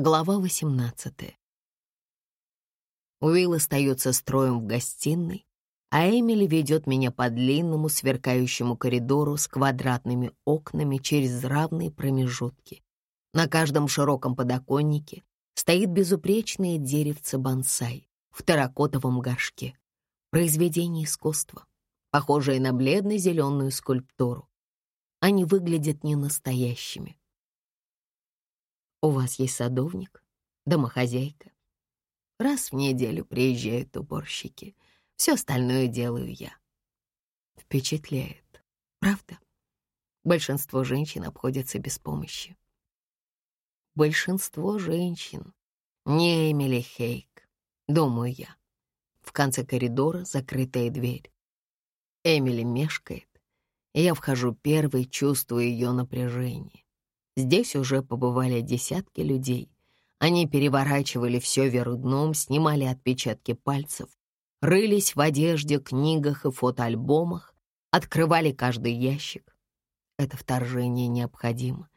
Глава 18. Уилл остается строем в гостиной, а Эмили ведет меня по длинному сверкающему коридору с квадратными окнами через равные промежутки. На каждом широком подоконнике стоит безупречное деревце бонсай в терракотовом горшке. Произведение искусства, похожее на бледно-зеленую скульптуру. Они выглядят ненастоящими. У вас есть садовник, домохозяйка. Раз в неделю приезжают уборщики. Все остальное делаю я. Впечатляет, правда? Большинство женщин обходятся без помощи. Большинство женщин. Не Эмили Хейк, думаю я. В конце коридора закрытая дверь. Эмили мешкает. Я вхожу первой, чувствую ее напряжение. Здесь уже побывали десятки людей. Они переворачивали все вверх дном, снимали отпечатки пальцев, рылись в одежде, книгах и фотоальбомах, открывали каждый ящик. Это вторжение необходимо.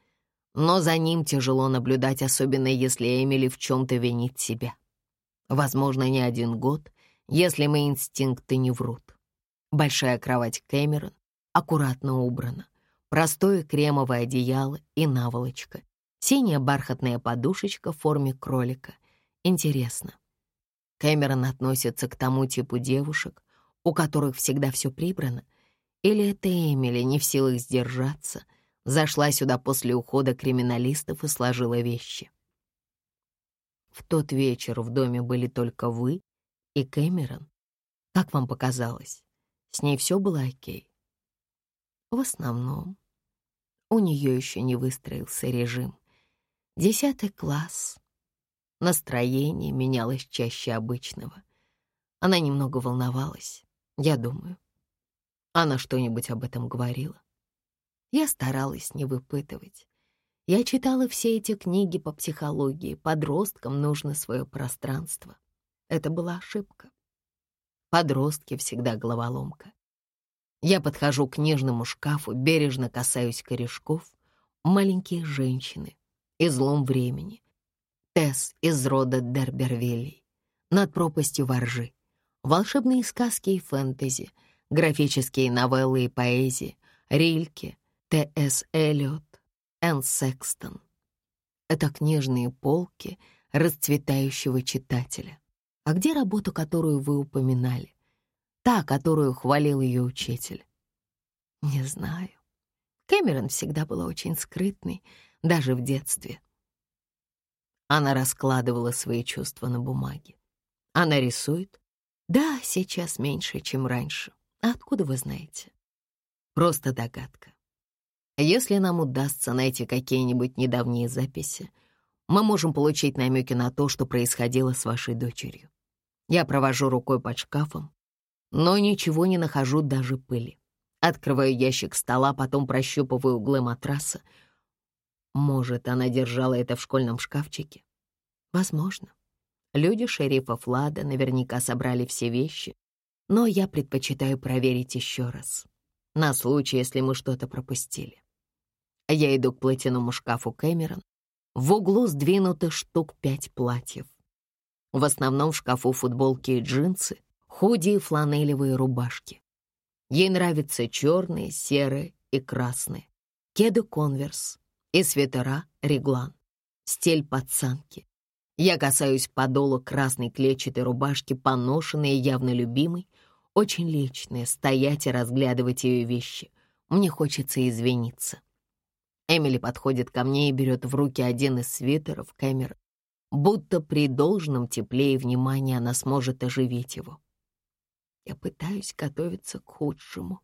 Но за ним тяжело наблюдать, особенно если Эмили в чем-то винит себя. Возможно, не один год, если мои инстинкты не врут. Большая кровать Кэмерон аккуратно убрана простое кремовое одеяло и наволочка, синяя бархатная подушечка в форме кролика. Интересно, Кэмерон относится к тому типу девушек, у которых всегда все прибрано, или это Эмили не в силах сдержаться, зашла сюда после ухода криминалистов и сложила вещи. В тот вечер в доме были только вы и Кэмерон. Как вам показалось? С ней все было окей? В основном. У нее еще не выстроился режим. Десятый класс. Настроение менялось чаще обычного. Она немного волновалась, я думаю. Она что-нибудь об этом говорила. Я старалась не выпытывать. Я читала все эти книги по психологии. Подросткам нужно свое пространство. Это была ошибка. Подростки всегда головоломка. Я подхожу к книжному шкафу, бережно касаюсь корешков. Маленькие женщины. Излом времени. Тесс из рода Дербервилей. Над пропастью воржи. Волшебные сказки и фэнтези. Графические новеллы и поэзии. Рильке, Т.С. Эллиот, Энн Секстон. Это книжные полки расцветающего читателя. А где работа, которую вы упоминали? Та, которую хвалил ее учитель. Не знаю. Кэмерон всегда была очень скрытной, даже в детстве. Она раскладывала свои чувства на бумаге. Она рисует? Да, сейчас меньше, чем раньше. А откуда вы знаете? Просто догадка. Если нам удастся найти какие-нибудь недавние записи, мы можем получить намеки на то, что происходило с вашей дочерью. Я провожу рукой под шкафом, но ничего не нахожу даже пыли. Открываю ящик стола, потом прощупываю углы матраса. Может, она держала это в школьном шкафчике? Возможно. Люди шерифа Флада наверняка собрали все вещи, но я предпочитаю проверить еще раз, на случай, если мы что-то пропустили. Я иду к платяному шкафу Кэмерон. В углу сдвинуты штук пять платьев. В основном в шкафу футболки и джинсы — худи и фланелевые рубашки. Ей нравятся черные, серые и красные, кеды конверс и свитера реглан, стиль пацанки. Я касаюсь подола красной клетчатой рубашки, поношенной явно любимой, очень личная, стоять и разглядывать ее вещи. Мне хочется извиниться. Эмили подходит ко мне и берет в руки один из свитеров Кэмерон, будто при должном тепле и внимании она сможет оживить его. Я пытаюсь готовиться к худшему,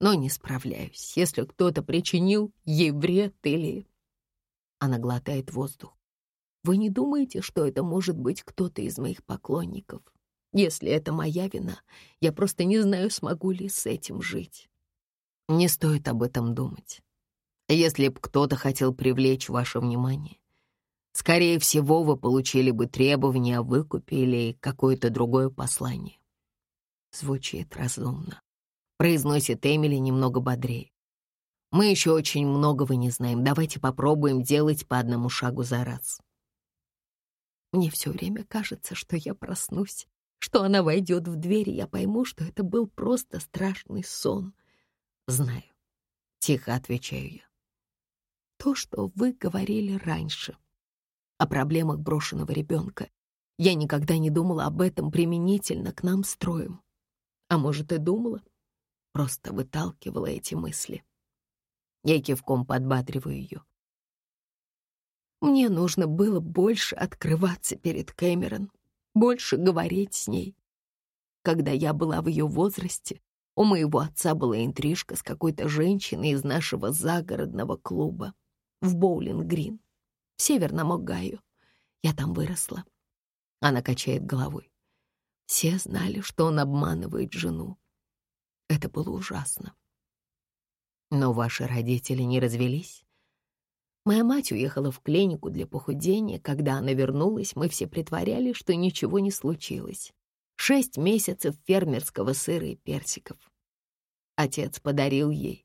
но не справляюсь, если кто-то причинил ей вред или... Она глотает воздух. Вы не думаете, что это может быть кто-то из моих поклонников? Если это моя вина, я просто не знаю, смогу ли с этим жить. Не стоит об этом думать. Если б кто-то хотел привлечь ваше внимание, скорее всего, вы получили бы требования о выкупе или какое-то другое послание. Звучит разумно. Произносит Эмили немного бодрее. Мы еще очень многого не знаем. Давайте попробуем делать по одному шагу за раз. Мне все время кажется, что я проснусь, что она войдет в дверь, и я пойму, что это был просто страшный сон. Знаю. Тихо отвечаю я. То, что вы говорили раньше о проблемах брошенного ребенка, я никогда не думала об этом применительно к нам строим. А может, и думала, просто выталкивала эти мысли. Я кивком подбадриваю ее. Мне нужно было больше открываться перед Кэмерон, больше говорить с ней. Когда я была в ее возрасте, у моего отца была интрижка с какой-то женщиной из нашего загородного клуба в Боулинг-Грин, в Северном Огайо. Я там выросла. Она качает головой. Все знали, что он обманывает жену. Это было ужасно. Но ваши родители не развелись? Моя мать уехала в клинику для похудения. Когда она вернулась, мы все притворялись, что ничего не случилось. Шесть месяцев фермерского сыра и персиков. Отец подарил ей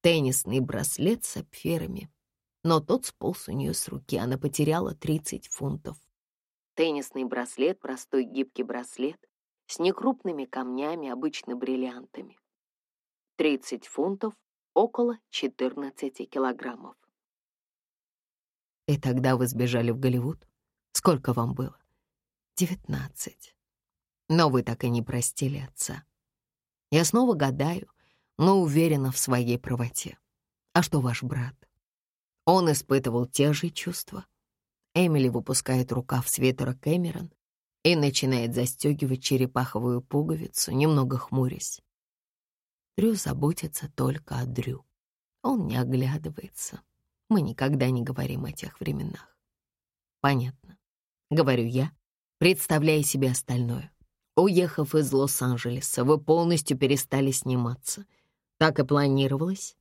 теннисный браслет с сапфирами, но тот сполз у нее с руки, она потеряла 30 фунтов. Теннисный браслет — простой гибкий браслет с некрупными камнями, обычно бриллиантами. 30 фунтов — около 14 килограммов. И тогда вы сбежали в Голливуд? Сколько вам было? Девятнадцать. Но вы так и не простили отца. Я снова гадаю, но уверена в своей правоте. А что ваш брат? Он испытывал те же чувства. Эмили выпускает рукав свитера Кэмерон и начинает застегивать черепаховую пуговицу, немного хмурясь. Дрю заботится только о Дрю. Он не оглядывается. Мы никогда не говорим о тех временах. Понятно. Говорю я, представляя себе остальное. Уехав из Лос-Анджелеса, вы полностью перестали сниматься. Так и планировалось?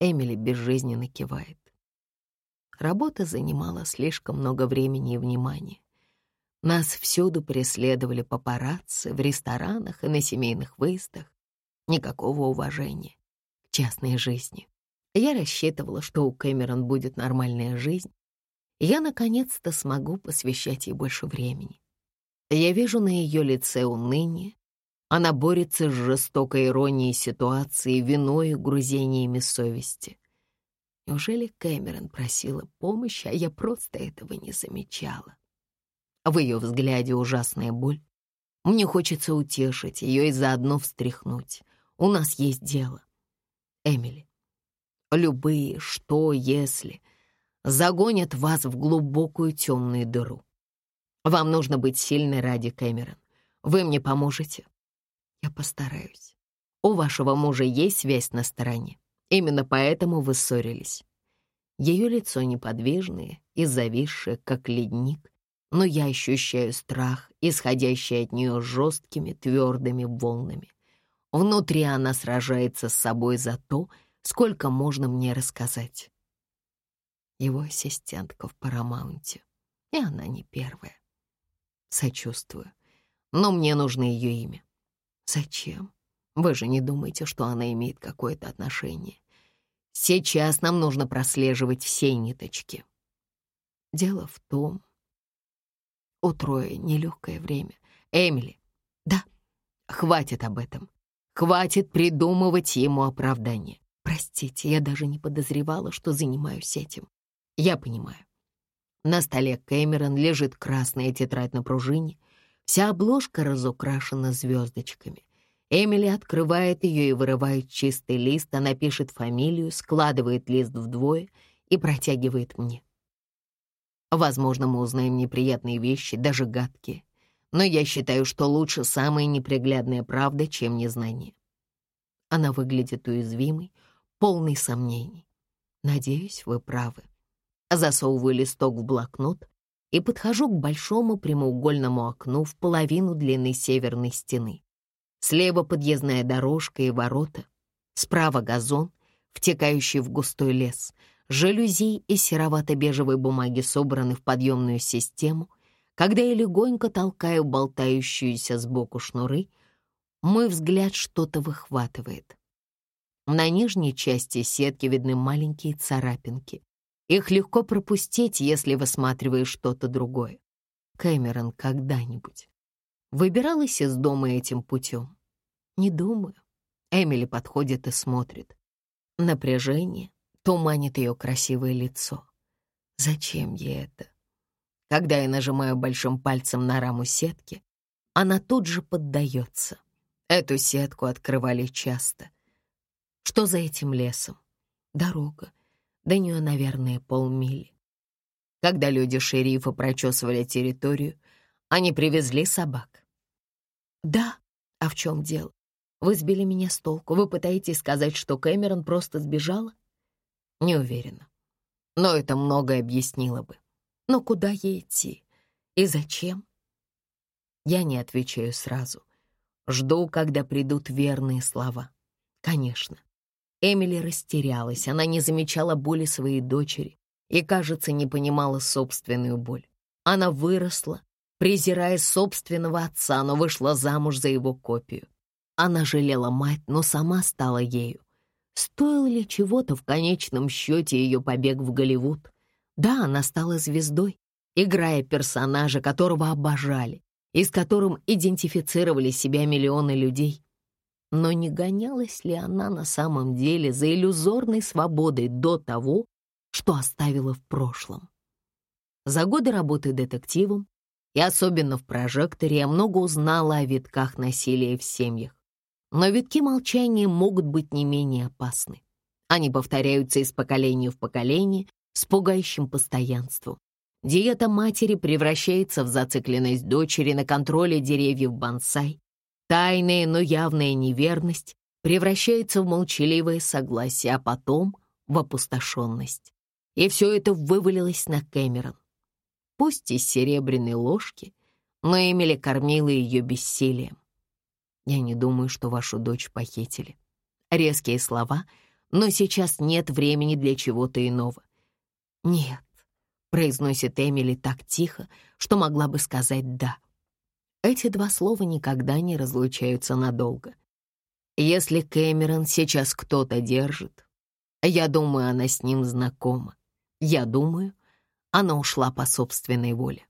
Эмили безжизненно кивает. Работа занимала слишком много времени и внимания. Нас всюду преследовали папарацци в ресторанах и на семейных выездах. Никакого уважения к частной жизни. Я рассчитывала, что у Кэмерон будет нормальная жизнь, я наконец-то смогу посвящать ей больше времени. Я вижу на ее лице уныние. Она борется с жестокой иронией ситуации, виной и грузениями совести. Неужели Кэмерон просила помощи, а я просто этого не замечала? В ее взгляде ужасная боль. Мне хочется утешить ее и заодно встряхнуть. У нас есть дело. Эмили, Любые «что, если» загонят вас в глубокую темную дыру. Вам нужно быть сильной ради Кэмерон. Вы мне поможете? Я постараюсь. У вашего мужа есть связь на стороне. Именно поэтому вы ссорились. Ее лицо неподвижное и зависшее, как ледник, но я ощущаю страх, исходящий от нее жесткими, твердыми волнами. Внутри она сражается с собой за то, Сколько можно мне рассказать? Его ассистентка в Парамаунте, и она не первая. Сочувствую, но мне нужно ее имя. Зачем? Вы же не думаете, что она имеет какое-то отношение. Сейчас нам нужно прослеживать все ниточки. Дело в том, у Троя нелегкое время. Эмили, да, хватит об этом. Хватит придумывать ему оправдание. Простите, я даже не подозревала, что занимаюсь этим. Я понимаю. На столе Кэмерон лежит красная тетрадь на пружине. Вся обложка разукрашена звездочками. Эмили открывает ее и вырывает чистый лист. Она пишет фамилию, складывает лист вдвое и протягивает мне. Возможно, мы узнаем неприятные вещи, даже гадкие. Но я считаю, что лучше самая неприглядная правда, чем незнание. Она выглядит уязвимой, полный сомнений. Надеюсь, вы правы. Засовываю листок в блокнот и подхожу к большому прямоугольному окну в половину длины северной стены. Слева подъездная дорожка и ворота, справа газон, втекающий в густой лес, жалюзи и серовато-бежевой бумаги собраны в подъемную систему. Когда я легонько толкаю болтающуюся сбоку шнуры, мой взгляд что-то выхватывает. На нижней части сетки видны маленькие царапинки. Их легко пропустить, если высматриваешь что-то другое. Кэмерон когда-нибудь выбиралась из дома этим путем? Не думаю. Эмили подходит и смотрит. Напряжение туманит ее красивое лицо. Зачем ей это? Когда я нажимаю большим пальцем на раму сетки, она тут же поддается. Эту сетку открывали часто. Что за этим лесом? Дорога. До нее, наверное, полмили. Когда люди шерифа прочесывали территорию, они привезли собак. Да, а в чем дело? Вы сбили меня с толку. Вы пытаетесь сказать, что Кэмерон просто сбежала? Не уверена. Но это многое объяснило бы. Но куда ей идти? И зачем? Я не отвечаю сразу. Жду, когда придут верные слова. Конечно. Эмили растерялась, она не замечала боли своей дочери и, кажется, не понимала собственную боль. Она выросла, презирая собственного отца, но вышла замуж за его копию. Она жалела мать, но сама стала ею. Стоил ли чего-то в конечном счете ее побег в Голливуд? Да, она стала звездой, играя персонажа, которого обожали, и с которым идентифицировали себя миллионы людей. Но не гонялась ли она на самом деле за иллюзорной свободой до того, что оставила в прошлом? За годы работы детективом и особенно в прожекторе я много узнала о витках насилия в семьях. Но витки молчания могут быть не менее опасны. Они повторяются из поколения в поколение с пугающим постоянством. Диета матери превращается в зацикленность дочери на контроле деревьев бонсай. Тайная, но явная неверность превращается в молчаливое согласие, а потом в опустошенность. И все это вывалилось на Кэмерон. Пусть из серебряной ложки, но Эмили кормила ее бессилием. Я не думаю, что вашу дочь похитили. Резкие слова, но сейчас нет времени для чего-то иного. Нет, произносит Эмили так тихо, что могла бы сказать «да». Эти два слова никогда не разлучаются надолго. Если Кэмерон сейчас кто-то держит, я думаю, она с ним знакома. Я думаю, она ушла по собственной воле.